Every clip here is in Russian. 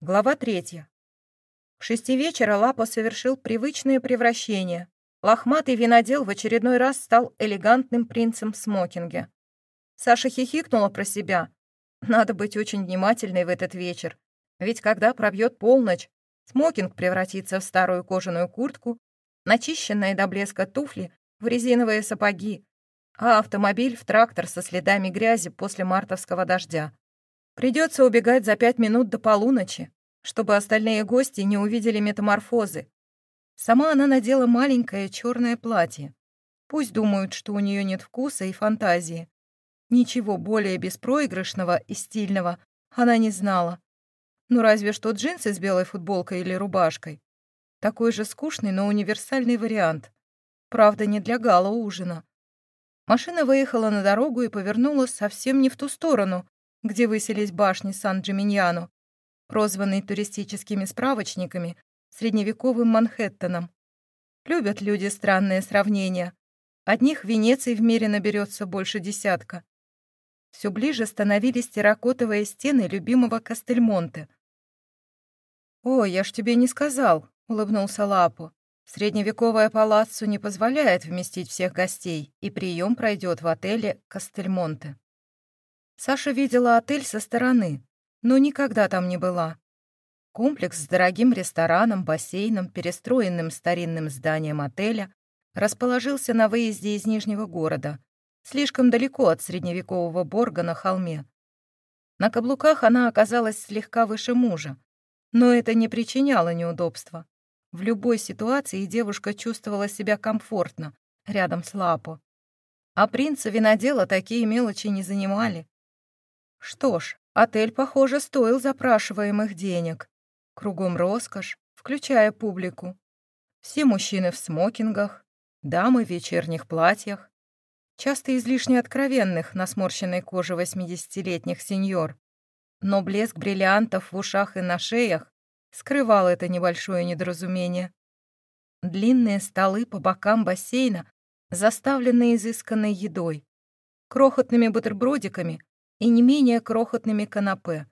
Глава третья. К шести вечера Лапа совершил привычное превращение. Лохматый винодел в очередной раз стал элегантным принцем в смокинге. Саша хихикнула про себя. Надо быть очень внимательной в этот вечер. Ведь когда пробьет полночь, смокинг превратится в старую кожаную куртку, начищенные до блеска туфли в резиновые сапоги, а автомобиль в трактор со следами грязи после мартовского дождя. Придется убегать за пять минут до полуночи, чтобы остальные гости не увидели метаморфозы. Сама она надела маленькое черное платье. Пусть думают, что у нее нет вкуса и фантазии. Ничего более беспроигрышного и стильного она не знала. Ну разве что джинсы с белой футболкой или рубашкой. Такой же скучный, но универсальный вариант. Правда, не для гала-ужина. Машина выехала на дорогу и повернула совсем не в ту сторону, где высились башни Сан-Джиминьяно, прозванные туристическими справочниками средневековым Манхэттеном. Любят люди странные сравнения. Одних Венеций в мире наберется больше десятка. Все ближе становились терракотовые стены любимого Кастельмонте. «О, я ж тебе не сказал», — улыбнулся Лапо. «Средневековое палаццо не позволяет вместить всех гостей, и прием пройдет в отеле Кастельмонте». Саша видела отель со стороны, но никогда там не была. Комплекс с дорогим рестораном, бассейном, перестроенным старинным зданием отеля расположился на выезде из Нижнего города, слишком далеко от средневекового Борга на холме. На каблуках она оказалась слегка выше мужа, но это не причиняло неудобства. В любой ситуации девушка чувствовала себя комфортно рядом с Лапо. А принца винодела такие мелочи не занимали. Что ж, отель, похоже, стоил запрашиваемых денег. Кругом роскошь, включая публику. Все мужчины в смокингах, дамы в вечерних платьях, часто излишне откровенных на сморщенной коже 80-летних сеньор но блеск бриллиантов в ушах и на шеях скрывал это небольшое недоразумение. Длинные столы по бокам бассейна заставлены изысканной едой, крохотными бутербродиками и не менее крохотными канапе.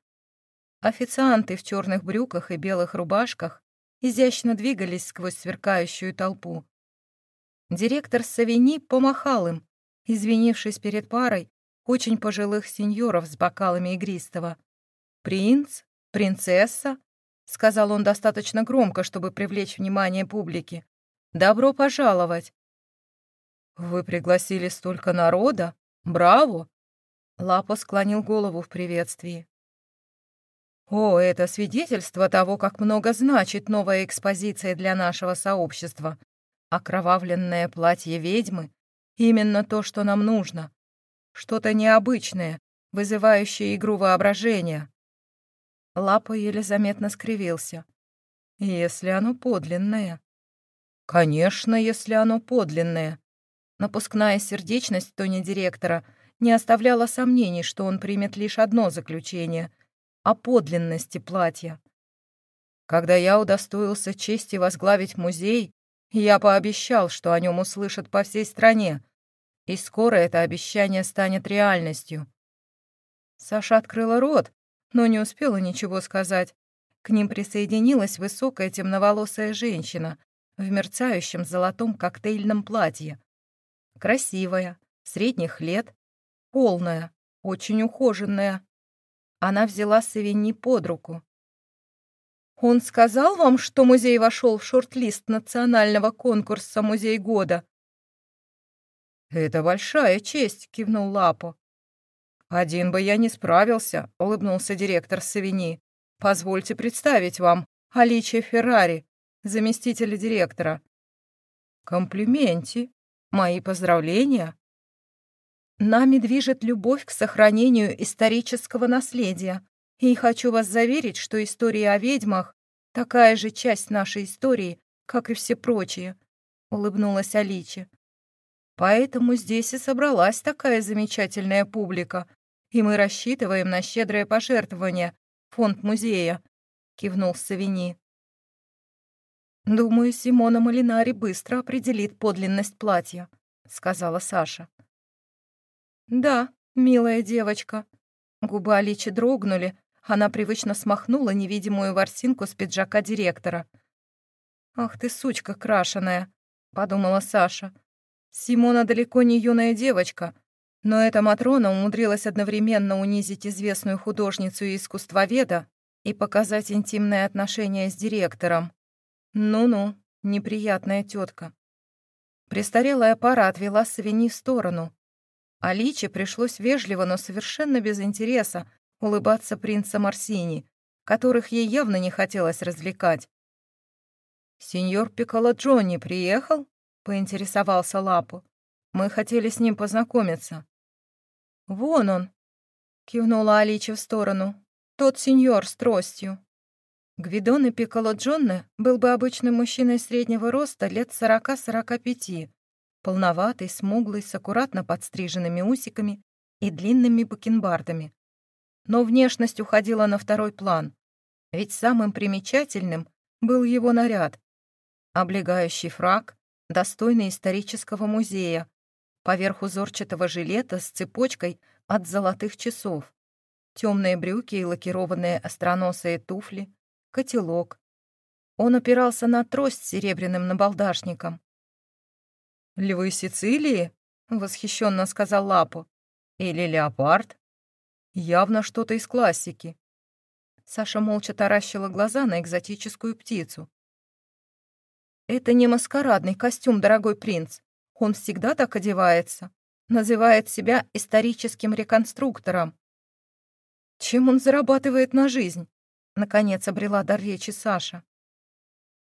Официанты в черных брюках и белых рубашках изящно двигались сквозь сверкающую толпу. Директор Савини помахал им, извинившись перед парой очень пожилых сеньоров с бокалами игристого. «Принц? Принцесса?» — сказал он достаточно громко, чтобы привлечь внимание публики. «Добро пожаловать!» «Вы пригласили столько народа? Браво!» Лапо склонил голову в приветствии. «О, это свидетельство того, как много значит новая экспозиция для нашего сообщества. Окровавленное платье ведьмы — именно то, что нам нужно. Что-то необычное, вызывающее игру воображения. Лапа еле заметно скривился. «Если оно подлинное». «Конечно, если оно подлинное». Напускная сердечность в тоне директора не оставляла сомнений, что он примет лишь одно заключение — о подлинности платья. Когда я удостоился чести возглавить музей, я пообещал, что о нем услышат по всей стране, и скоро это обещание станет реальностью. Саша открыла рот, но не успела ничего сказать. К ним присоединилась высокая темноволосая женщина в мерцающем золотом коктейльном платье. Красивая, средних лет, полная, очень ухоженная. Она взяла Савинни под руку. «Он сказал вам, что музей вошел в шорт-лист национального конкурса «Музей года»?» «Это большая честь», — кивнул Лапо. «Один бы я не справился», — улыбнулся директор Савини. «Позвольте представить вам Аличия Феррари, заместителя директора». «Комплименти. Мои поздравления». «Нами движет любовь к сохранению исторического наследия, и хочу вас заверить, что история о ведьмах — такая же часть нашей истории, как и все прочие», — улыбнулась Аличи. «Поэтому здесь и собралась такая замечательная публика, и мы рассчитываем на щедрое пожертвование, фонд музея», — кивнул Савини. «Думаю, Симона Малинари быстро определит подлинность платья», — сказала Саша. «Да, милая девочка». Губы Аличи дрогнули, Она привычно смахнула невидимую ворсинку с пиджака директора. «Ах ты, сучка крашеная!» — подумала Саша. «Симона далеко не юная девочка, но эта Матрона умудрилась одновременно унизить известную художницу и искусствоведа и показать интимные отношения с директором. Ну-ну, неприятная тетка. Престарелая пара отвела Савини в сторону. Аличе пришлось вежливо, но совершенно без интереса улыбаться принца Марсини, которых ей явно не хотелось развлекать. «Сеньор Пикколо Джонни приехал?» — поинтересовался Лапу. «Мы хотели с ним познакомиться». «Вон он!» — кивнула Алича в сторону. «Тот сеньор с тростью». Гвидон и Пикколо Джонне был бы обычным мужчиной среднего роста лет сорока-сорока пяти, полноватый, смуглый, с аккуратно подстриженными усиками и длинными бакенбардами. Но внешность уходила на второй план, ведь самым примечательным был его наряд. Облегающий фраг, достойный исторического музея, поверх узорчатого жилета с цепочкой от золотых часов, темные брюки и лакированные остроносые туфли, котелок. Он опирался на трость с серебряным набалдашником. «Львы Сицилии?» — восхищенно сказал Лапу. «Или леопард?» «Явно что-то из классики». Саша молча таращила глаза на экзотическую птицу. «Это не маскарадный костюм, дорогой принц. Он всегда так одевается. Называет себя историческим реконструктором. Чем он зарабатывает на жизнь?» Наконец обрела дар речи Саша.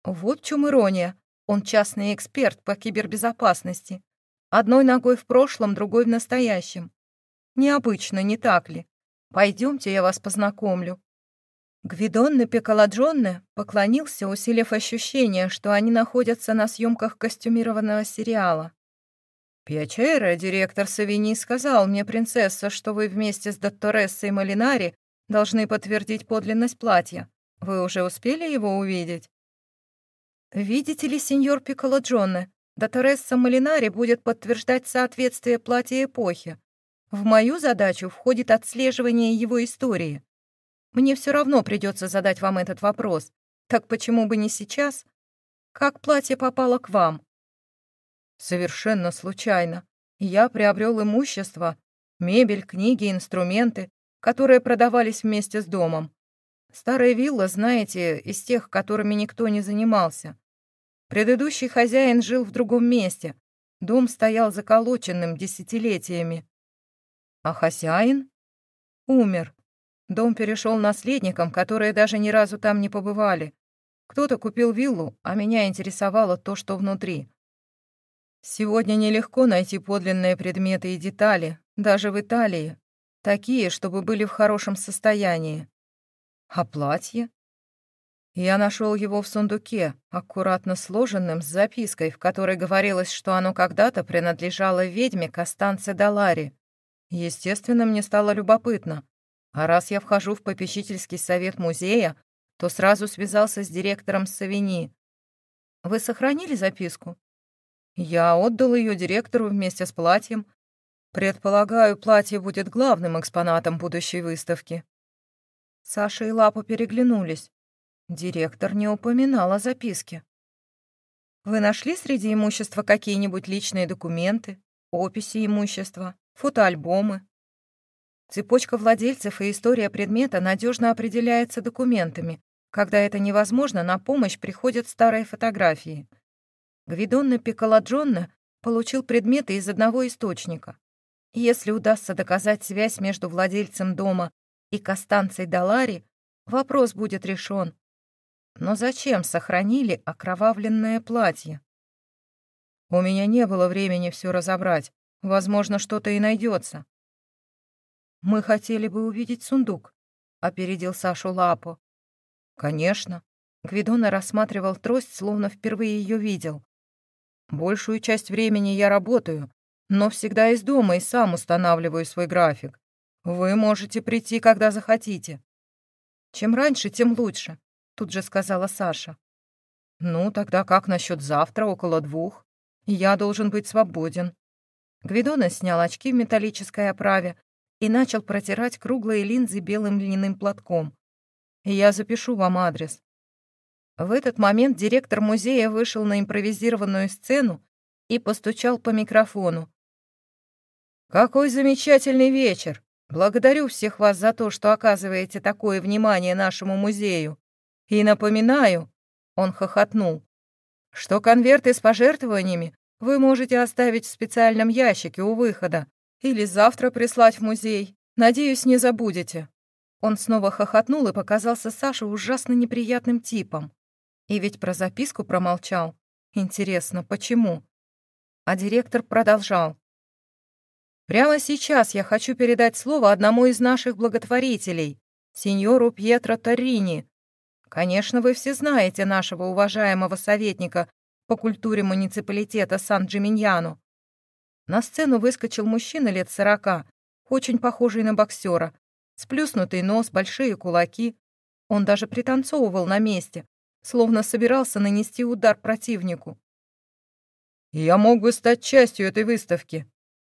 Вот в чем ирония. Он частный эксперт по кибербезопасности. Одной ногой в прошлом, другой в настоящем. Необычно, не так ли? Пойдемте, я вас познакомлю. Гвидонне Пекаладжонне поклонился, усилив ощущение, что они находятся на съемках костюмированного сериала. «Пьячера, директор Савини, сказал мне, принцесса, что вы вместе с Дотторессой Малинари Должны подтвердить подлинность платья. Вы уже успели его увидеть? Видите ли, сеньор Пикколо Джонне, да Торесса Малинари будет подтверждать соответствие платья эпохи. В мою задачу входит отслеживание его истории. Мне все равно придется задать вам этот вопрос. Так почему бы не сейчас? Как платье попало к вам? Совершенно случайно. Я приобрел имущество, мебель, книги, инструменты, которые продавались вместе с домом. Старая вилла, знаете, из тех, которыми никто не занимался. Предыдущий хозяин жил в другом месте. Дом стоял заколоченным десятилетиями. А хозяин? Умер. Дом перешел наследникам, которые даже ни разу там не побывали. Кто-то купил виллу, а меня интересовало то, что внутри. Сегодня нелегко найти подлинные предметы и детали, даже в Италии, Такие, чтобы были в хорошем состоянии. А платье? Я нашел его в сундуке, аккуратно сложенным, с запиской, в которой говорилось, что оно когда-то принадлежало ведьме Костанце Далари. Естественно, мне стало любопытно. А раз я вхожу в попечительский совет музея, то сразу связался с директором Савини. Вы сохранили записку? Я отдал ее директору вместе с платьем, Предполагаю, платье будет главным экспонатом будущей выставки. Саша и Лапа переглянулись. Директор не упоминал о записке. Вы нашли среди имущества какие-нибудь личные документы, описи имущества, фотоальбомы? Цепочка владельцев и история предмета надежно определяется документами. Когда это невозможно, на помощь приходят старые фотографии. Гвидонно Пиколаджонно получил предметы из одного источника. Если удастся доказать связь между владельцем дома и Костанцей Далари, вопрос будет решен. Но зачем сохранили окровавленное платье? У меня не было времени все разобрать. Возможно, что-то и найдется. Мы хотели бы увидеть сундук, опередил Сашу Лапу. Конечно. Гвидона рассматривал трость, словно впервые ее видел. Большую часть времени я работаю, но всегда из дома и сам устанавливаю свой график. Вы можете прийти, когда захотите. Чем раньше, тем лучше, тут же сказала Саша. Ну, тогда как насчет завтра около двух? Я должен быть свободен. Гвидона снял очки в металлической оправе и начал протирать круглые линзы белым льняным платком. «Я запишу вам адрес». В этот момент директор музея вышел на импровизированную сцену и постучал по микрофону. «Какой замечательный вечер! Благодарю всех вас за то, что оказываете такое внимание нашему музею. И напоминаю, — он хохотнул, — что конверты с пожертвованиями вы можете оставить в специальном ящике у выхода или завтра прислать в музей. Надеюсь, не забудете». Он снова хохотнул и показался Саше ужасно неприятным типом. И ведь про записку промолчал. Интересно, почему? А директор продолжал. Прямо сейчас я хочу передать слово одному из наших благотворителей, сеньору Пьетро Торрини. Конечно, вы все знаете нашего уважаемого советника по культуре муниципалитета Сан-Джиминьяно. На сцену выскочил мужчина лет сорока, очень похожий на боксера, сплюснутый нос, большие кулаки. Он даже пританцовывал на месте, словно собирался нанести удар противнику. «Я мог бы стать частью этой выставки»,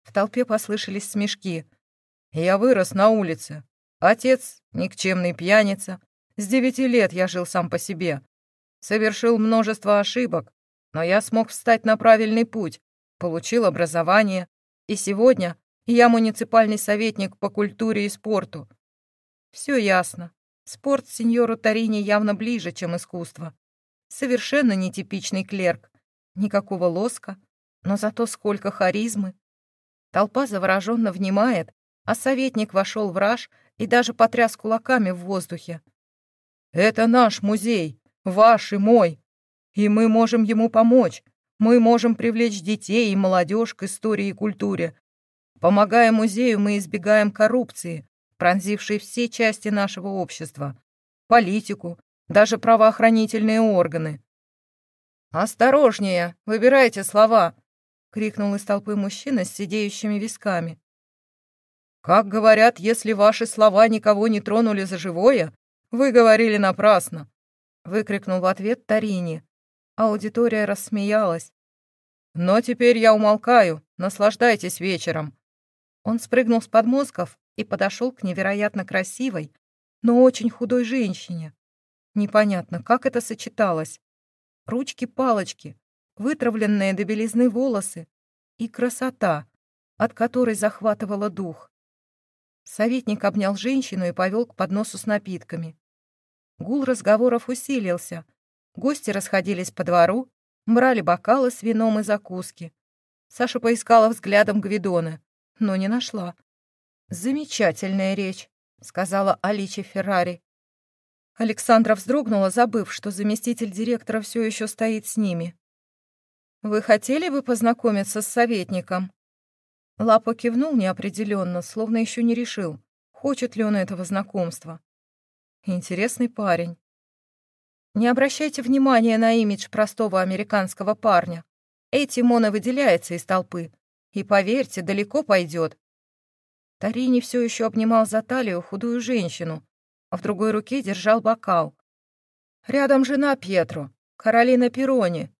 в толпе послышались смешки. «Я вырос на улице. Отец — никчемный пьяница. С девяти лет я жил сам по себе. Совершил множество ошибок, но я смог встать на правильный путь, получил образование, и сегодня я муниципальный советник по культуре и спорту. Все ясно. Спорт сеньору Тарини явно ближе, чем искусство. Совершенно нетипичный клерк. Никакого лоска, но зато сколько харизмы. Толпа завороженно внимает, а советник вошел в раж и даже потряс кулаками в воздухе. «Это наш музей, ваш и мой, и мы можем ему помочь. Мы можем привлечь детей и молодежь к истории и культуре. Помогая музею, мы избегаем коррупции, пронзившей все части нашего общества, политику, даже правоохранительные органы. «Осторожнее, выбирайте слова», — крикнул из толпы мужчина с сидеющими висками. «Как говорят, если ваши слова никого не тронули за живое, вы говорили напрасно!» — выкрикнул в ответ Тарини. Аудитория рассмеялась. «Но теперь я умолкаю, наслаждайтесь вечером!» Он спрыгнул с подмозгов и подошел к невероятно красивой, но очень худой женщине. Непонятно, как это сочеталось. Ручки-палочки, вытравленные до белизны волосы и красота, от которой захватывала дух. Советник обнял женщину и повел к подносу с напитками. Гул разговоров усилился. Гости расходились по двору, брали бокалы с вином и закуски. Саша поискала взглядом Гвидона, но не нашла. «Замечательная речь», — сказала Аличи Феррари. Александра вздрогнула, забыв, что заместитель директора все еще стоит с ними. «Вы хотели бы познакомиться с советником?» Лапа кивнул неопределенно, словно еще не решил, хочет ли он этого знакомства. Интересный парень. Не обращайте внимания на имидж простого американского парня. Этим он и выделяется из толпы. И поверьте, далеко пойдет. Тарини все еще обнимал за талию худую женщину, а в другой руке держал бокал. Рядом жена Пьетро, Каролина Перони,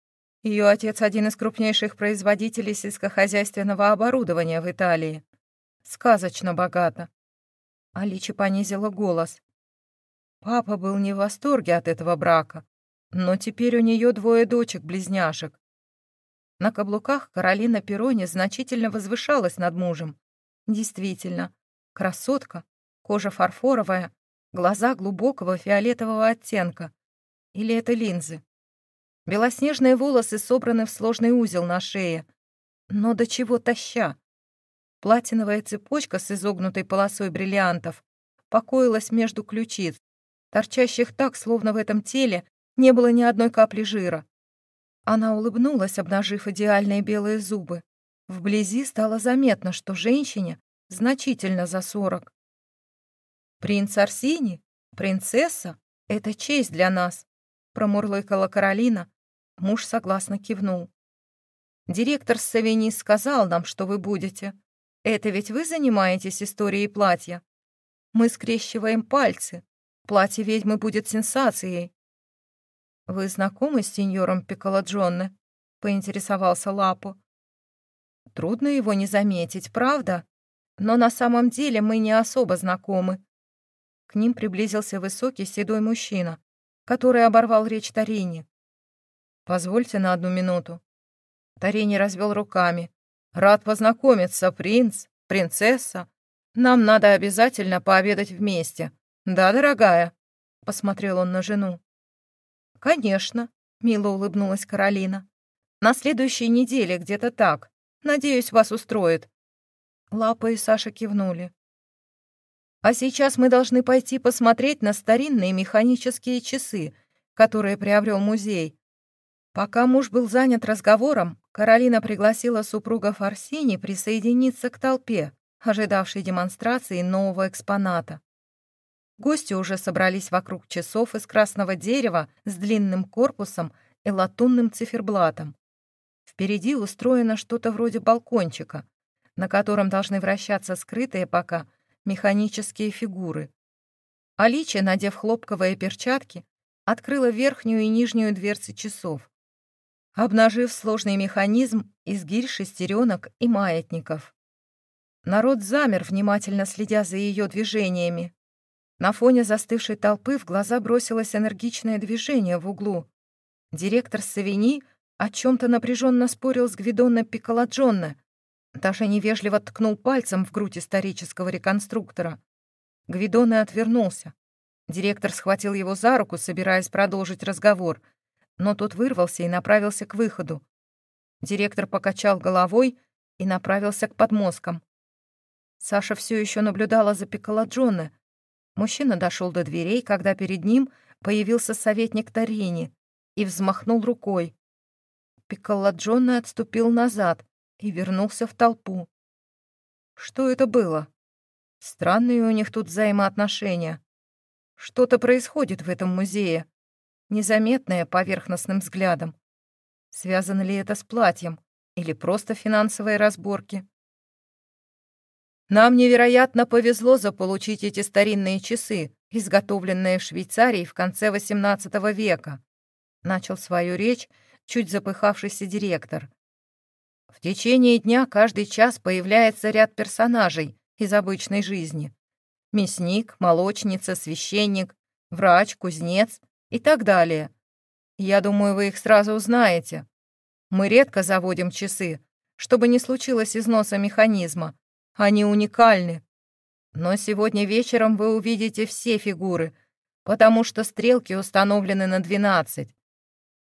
ее отец — один из крупнейших производителей сельскохозяйственного оборудования в Италии. Сказочно богато. Аличи понизила голос. Папа был не в восторге от этого брака, но теперь у нее двое дочек-близняшек. На каблуках Каролина Перони значительно возвышалась над мужем. Действительно, красотка, кожа фарфоровая, глаза глубокого фиолетового оттенка. Или это линзы? Белоснежные волосы собраны в сложный узел на шее. Но до чего таща? Платиновая цепочка с изогнутой полосой бриллиантов покоилась между ключиц, торчащих так, словно в этом теле не было ни одной капли жира. Она улыбнулась, обнажив идеальные белые зубы. Вблизи стало заметно, что женщине значительно за сорок. «Принц Арсини? Принцесса? Это честь для нас», — промурлыкала Каролина, Муж согласно кивнул. «Директор Савини сказал нам, что вы будете. Это ведь вы занимаетесь историей платья? Мы скрещиваем пальцы. Платье ведьмы будет сенсацией». «Вы знакомы с сеньором Пиколаджонне?» — поинтересовался Лапо. «Трудно его не заметить, правда? но на самом деле мы не особо знакомы». К ним приблизился высокий седой мужчина, который оборвал речь Тарини. «Позвольте на одну минуту». Тарини развел руками. «Рад познакомиться, принц, принцесса. Нам надо обязательно пообедать вместе. Да, дорогая?» Посмотрел он на жену. «Конечно», — мило улыбнулась Каролина. «На следующей неделе где-то так. Надеюсь, вас устроит». Лапа и Саша кивнули. «А сейчас мы должны пойти посмотреть на старинные механические часы, которые приобрел музей. Пока муж был занят разговором, Каролина пригласила супруга Фарсини присоединиться к толпе, ожидавшей демонстрации нового экспоната. Гости уже собрались вокруг часов из красного дерева с длинным корпусом и латунным циферблатом. Впереди устроено что-то вроде балкончика, на котором должны вращаться скрытые пока механические фигуры. Аличия, надев хлопковые перчатки, открыла верхнюю и нижнюю дверцы часов обнажив сложный механизм из гирь, шестеренок и маятников. Народ замер, внимательно следя за ее движениями. На фоне застывшей толпы в глаза бросилось энергичное движение в углу. Директор Савини о чем-то напряженно спорил с Гвидонно Пиколаджонне. Даже невежливо ткнул пальцем в грудь исторического реконструктора. Гвидонне отвернулся. Директор схватил его за руку, собираясь продолжить разговор — но тот вырвался и направился к выходу. Директор покачал головой и направился к подмозгам. Саша все еще наблюдала за Пиколаджоне. Мужчина дошел до дверей, когда перед ним появился советник Тарини и взмахнул рукой. Пиколаджоне отступил назад и вернулся в толпу. Что это было? Странные у них тут взаимоотношения. Что-то происходит в этом музее незаметное поверхностным взглядом. Связано ли это с платьем или просто финансовые разборки? Нам невероятно повезло заполучить эти старинные часы, изготовленные в Швейцарии в конце XVIII века. Начал свою речь чуть запыхавшийся директор. В течение дня каждый час появляется ряд персонажей из обычной жизни. Мясник, молочница, священник, врач, кузнец, и так далее. Я думаю, вы их сразу узнаете. Мы редко заводим часы, чтобы не случилось износа механизма. Они уникальны. Но сегодня вечером вы увидите все фигуры, потому что стрелки установлены на 12.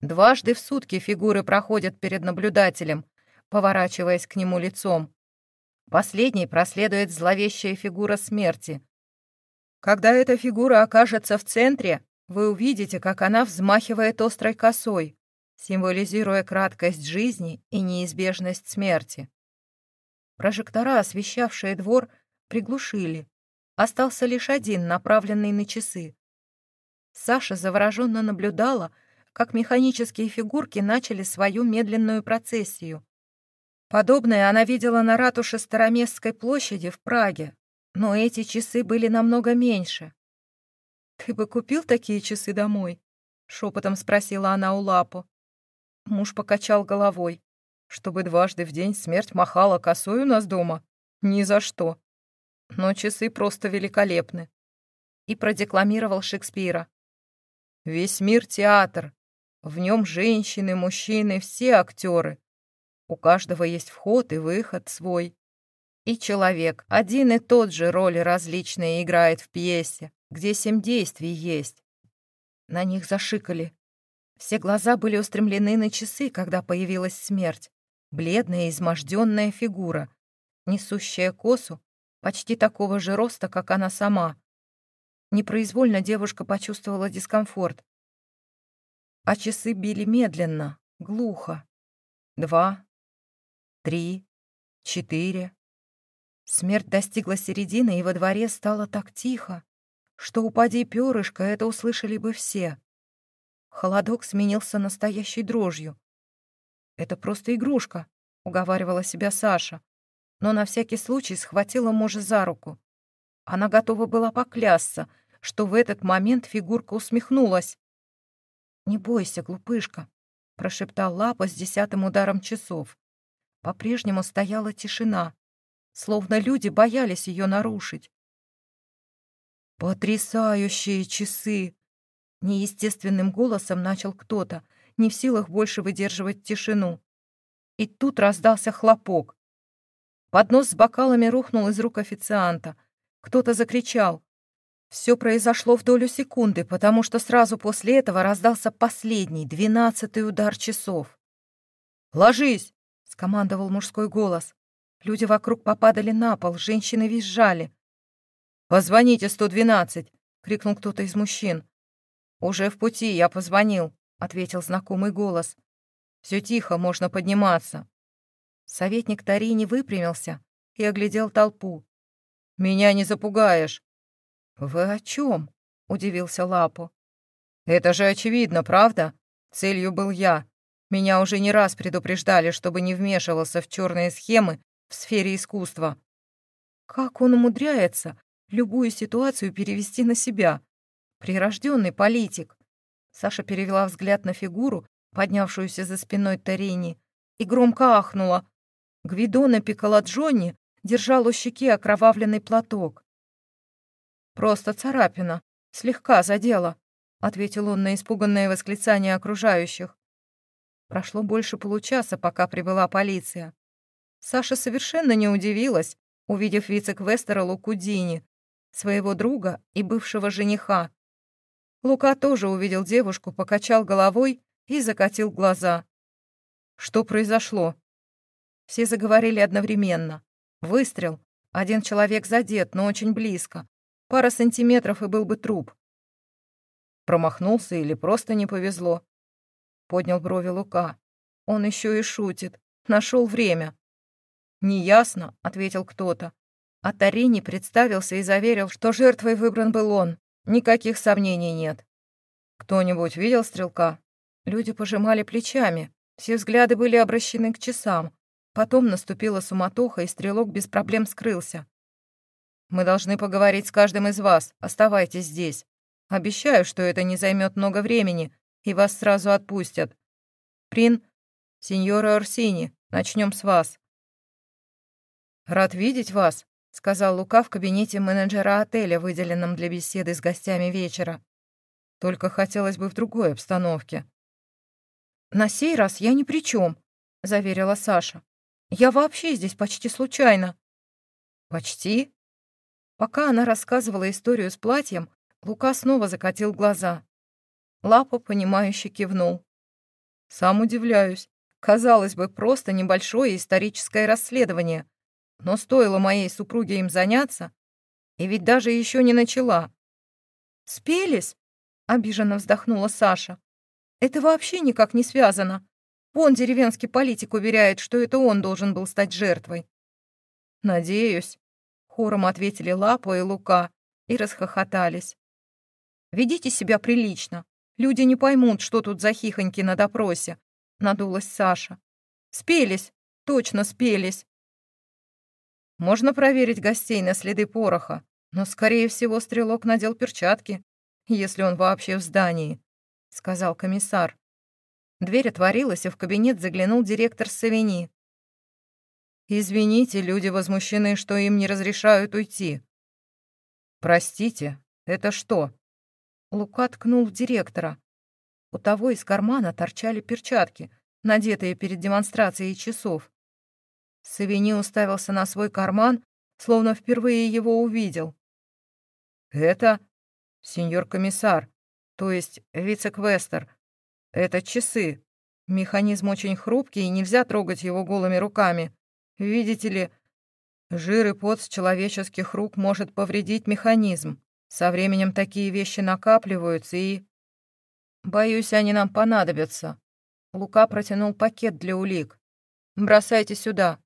Дважды в сутки фигуры проходят перед наблюдателем, поворачиваясь к нему лицом. Последней проследует зловещая фигура смерти. Когда эта фигура окажется в центре, вы увидите, как она взмахивает острой косой, символизируя краткость жизни и неизбежность смерти. Прожектора, освещавшие двор, приглушили. Остался лишь один, направленный на часы. Саша завороженно наблюдала, как механические фигурки начали свою медленную процессию. Подобное она видела на ратуше Староместской площади в Праге, но эти часы были намного меньше, «Ты бы купил такие часы домой?» — шепотом спросила она у Лапу. Муж покачал головой. «Чтобы дважды в день смерть махала косой у нас дома? Ни за что. Но часы просто великолепны». И продекламировал Шекспира. «Весь мир — театр. В нем женщины, мужчины, все актеры. У каждого есть вход и выход свой. И человек один и тот же роли различные играет в пьесе где семь действий есть. На них зашикали. Все глаза были устремлены на часы, когда появилась смерть. Бледная, изможденная фигура, несущая косу, почти такого же роста, как она сама. Непроизвольно девушка почувствовала дискомфорт. А часы били медленно, глухо. Два, три, четыре. Смерть достигла середины, и во дворе стало так тихо что упади перышко, это услышали бы все. Холодок сменился настоящей дрожью. «Это просто игрушка», — уговаривала себя Саша, но на всякий случай схватила мужа за руку. Она готова была поклясться, что в этот момент фигурка усмехнулась. «Не бойся, глупышка», — прошептал Лапа с десятым ударом часов. По-прежнему стояла тишина. словно люди боялись ее нарушить. «Потрясающие часы!» Неестественным голосом начал кто-то, не в силах больше выдерживать тишину. И тут раздался хлопок. Поднос с бокалами рухнул из рук официанта. Кто-то закричал. Все произошло в долю секунды, потому что сразу после этого раздался последний, двенадцатый удар часов. «Ложись!» — скомандовал мужской голос. Люди вокруг попадали на пол, женщины визжали. «Позвоните 112!» — крикнул кто-то из мужчин. «Уже в пути, я позвонил», — ответил знакомый голос. «Все тихо, можно подниматься». Советник Тарини выпрямился и оглядел толпу. «Меня не запугаешь». «Вы о чем?» — удивился Лапу. «Это же очевидно, правда? Целью был я. Меня уже не раз предупреждали, чтобы не вмешивался в черные схемы в сфере искусства. Как он умудряется любую ситуацию перевести на себя? Прирожденный политик. Саша перевела взгляд на фигуру, поднявшуюся за спиной Тарини, и громко ахнула. Гвидона Пиколаджони держал у щеки окровавленный платок. «Просто царапина, слегка задела», — ответил он на испуганное восклицание окружающих. Прошло больше получаса, пока прибыла полиция. Саша совершенно не удивилась, увидев вице-квестера Луку Дини, своего друга и бывшего жениха. Лука тоже увидел девушку, покачал головой и закатил глаза. Что произошло? Все заговорили одновременно. Выстрел. Один человек задет, но очень близко. Пара сантиметров и был бы труп. Промахнулся или просто не повезло? Поднял брови Лука. Он еще и шутит. Нашел время. «Неясно», — ответил кто-то. А Тарини представился и заверил, что жертвой выбран был он. Никаких сомнений нет. Кто-нибудь видел стрелка? Люди пожимали плечами. Все взгляды были обращены к часам. Потом наступила суматоха, и стрелок без проблем скрылся. «Мы должны поговорить с каждым из вас. Оставайтесь здесь. Обещаю, что это не займет много времени, и вас сразу отпустят. Прин, сеньора Орсини, начнем с вас. «Рад видеть вас», — сказал Лука в кабинете менеджера отеля, выделенном для беседы с гостями вечера. «Только хотелось бы в другой обстановке». «На сей раз я ни при чем», — заверила Саша. «Я вообще здесь почти случайно». «Почти?» Пока она рассказывала историю с платьем, Лука снова закатил глаза. Лапа, понимающе кивнул. «Сам удивляюсь. Казалось бы, просто небольшое историческое расследование. Но стоило моей супруге им заняться, и ведь даже еще не начала. «Спелись?» — обиженно вздохнула Саша. «Это вообще никак не связано. Вон деревенский политик уверяет, что это он должен был стать жертвой». «Надеюсь», — хором ответили Лапа и Лука и расхохотались. «Ведите себя прилично. Люди не поймут, что тут за хихоньки на допросе», — надулась Саша. «Спелись, точно спелись. Можно проверить гостей на следы пороха, но, скорее всего, стрелок надел перчатки, если он вообще в здании», — сказал комиссар. Дверь отворилась, и в кабинет заглянул директор Савини. «Извините, люди возмущены, что им не разрешают уйти». «Простите, это что?» Лука ткнул в директора. У того из кармана торчали перчатки, надетые перед демонстрацией часов. Савини уставился на свой карман, словно впервые его увидел. «Это, сеньор комиссар, то есть вице-квестер, это часы. Механизм очень хрупкий, и нельзя трогать его голыми руками. Видите ли, жир и пот с человеческих рук может повредить механизм. Со временем такие вещи накапливаются и... Боюсь, они нам понадобятся. Лука протянул пакет для улик. Бросайте сюда.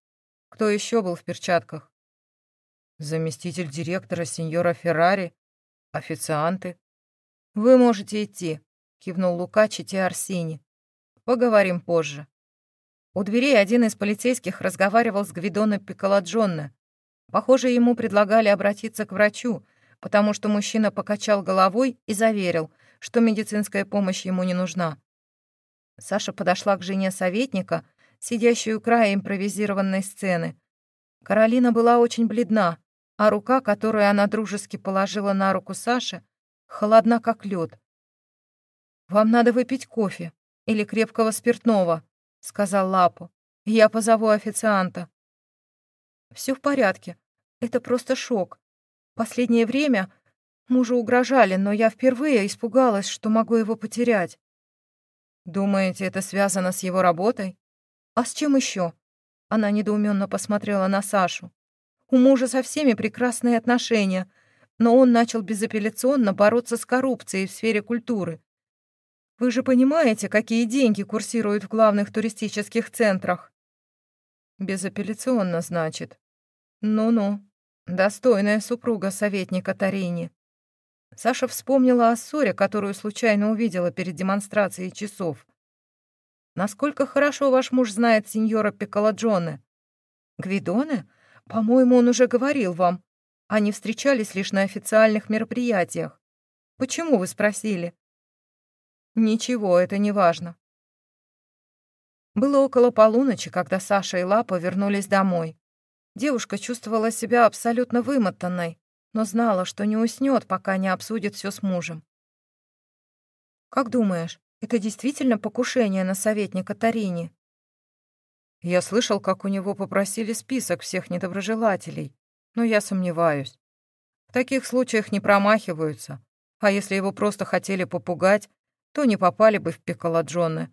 Кто еще был в перчатках? Заместитель директора сеньора Феррари, официанты. Вы можете идти, кивнул Лука чите Арсини. Поговорим позже. У дверей один из полицейских разговаривал с Гвидоно Пиколаджонно. Похоже, ему предлагали обратиться к врачу, потому что мужчина покачал головой и заверил, что медицинская помощь ему не нужна. Саша подошла к жене советника, сидящей у края импровизированной сцены. Каролина была очень бледна, а рука, которую она дружески положила на руку Саши, холодна, как лед. «Вам надо выпить кофе или крепкого спиртного», — сказал Лапу. «Я позову официанта». «Все в порядке. Это просто шок. Последнее время мужу угрожали, но я впервые испугалась, что могу его потерять». «Думаете, это связано с его работой?» «А с чем еще? Она недоуменно посмотрела на Сашу. У мужа со всеми прекрасные отношения, но он начал безапелляционно бороться с коррупцией в сфере культуры. Вы же понимаете, какие деньги курсируют в главных туристических центрах? Безапелляционно, значит. Ну-ну, достойная супруга советника Тарини. Саша вспомнила о ссоре, которую случайно увидела перед демонстрацией часов. Насколько хорошо ваш муж знает сеньора Пиколаджоне? Гвидоне? По-моему, он уже говорил вам. Они встречались лишь на официальных мероприятиях. Почему вы спросили? Ничего, это не важно. Было около полуночи, когда Саша и Лапа вернулись домой. Девушка чувствовала себя абсолютно вымотанной, но знала, что не уснет, пока не обсудит все с мужем. «Как думаешь, это действительно покушение на советника Тарини. Я слышал, как у него попросили список всех недоброжелателей, но я сомневаюсь. В таких случаях не промахиваются, а если его просто хотели попугать, то не попали бы в Пиколаджоне.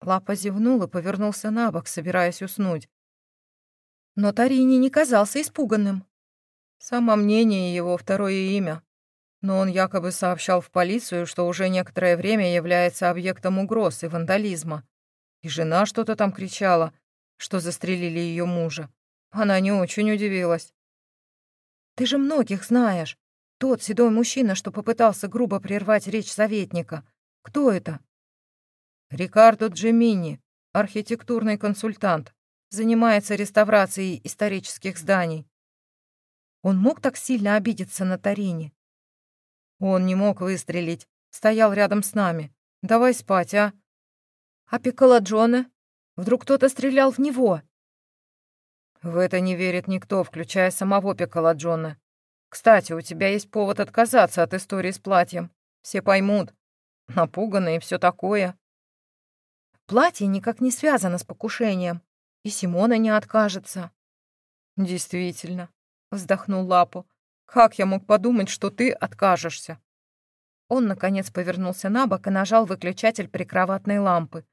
Лапа зевнул и повернулся на бок, собираясь уснуть. Но Тарини не казался испуганным. Само мнение его второе имя но он якобы сообщал в полицию, что уже некоторое время является объектом угроз и вандализма. И жена что-то там кричала, что застрелили ее мужа. Она не очень удивилась. «Ты же многих знаешь. Тот седой мужчина, что попытался грубо прервать речь советника. Кто это?» «Рикардо Джемини, архитектурный консультант. Занимается реставрацией исторических зданий». Он мог так сильно обидеться на Тарине? Он не мог выстрелить. Стоял рядом с нами. Давай спать, а? А Пикколо Джона? Вдруг кто-то стрелял в него? В это не верит никто, включая самого Пикколо Джона. Кстати, у тебя есть повод отказаться от истории с платьем. Все поймут. Напуганы и все такое. Платье никак не связано с покушением. И Симона не откажется. Действительно, вздохнул Лапу. Как я мог подумать, что ты откажешься?» Он, наконец, повернулся на бок и нажал выключатель прикроватной лампы.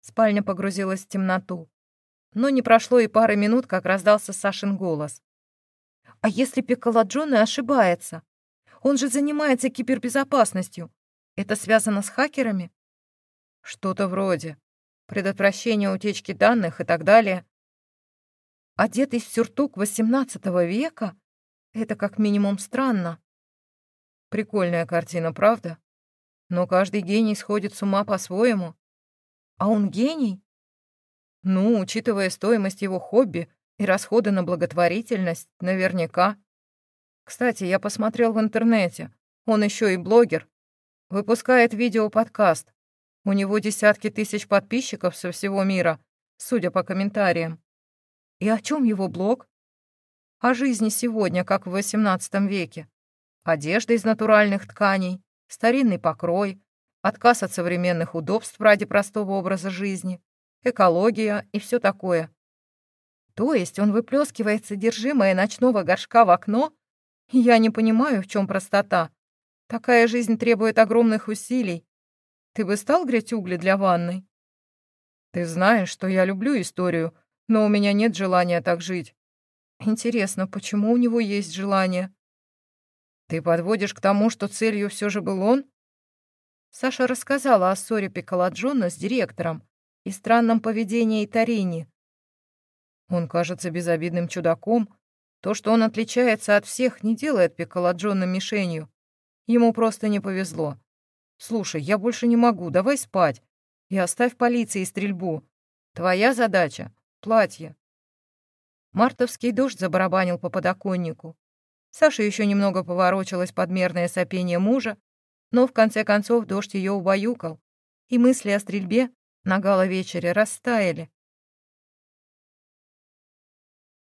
Спальня погрузилась в темноту. Но не прошло и пары минут, как раздался Сашин голос. «А если Пиколаджоне ошибается? Он же занимается кибербезопасностью. Это связано с хакерами?» «Что-то вроде. Предотвращение утечки данных и так далее». «Одетый в сюртук XVIII века?» Это как минимум странно. Прикольная картина, правда? Но каждый гений сходит с ума по-своему. А он гений? Ну, учитывая стоимость его хобби и расходы на благотворительность, наверняка. Кстати, я посмотрел в интернете. Он еще и блогер. Выпускает видео-подкаст. У него десятки тысяч подписчиков со всего мира, судя по комментариям. И о чем его блог? О жизни сегодня, как в XVIII веке. Одежда из натуральных тканей, старинный покрой, отказ от современных удобств ради простого образа жизни, экология и все такое. То есть он выплескивает содержимое ночного горшка в окно? Я не понимаю, в чем простота. Такая жизнь требует огромных усилий. Ты бы стал греть угли для ванной? Ты знаешь, что я люблю историю, но у меня нет желания так жить. Интересно, почему у него есть желание? Ты подводишь к тому, что целью все же был он? Саша рассказала о ссоре Пиколаджона с директором и странном поведении Тарини. Он кажется безобидным чудаком. То, что он отличается от всех, не делает Пиколаджона мишенью. Ему просто не повезло. Слушай, я больше не могу, давай спать. И оставь полиции стрельбу. Твоя задача — платье. Мартовский дождь забарабанил по подоконнику. Саша еще немного поворочилась под мерное сопение мужа, но в конце концов дождь ее убаюкал, и мысли о стрельбе на гала-вечере растаяли.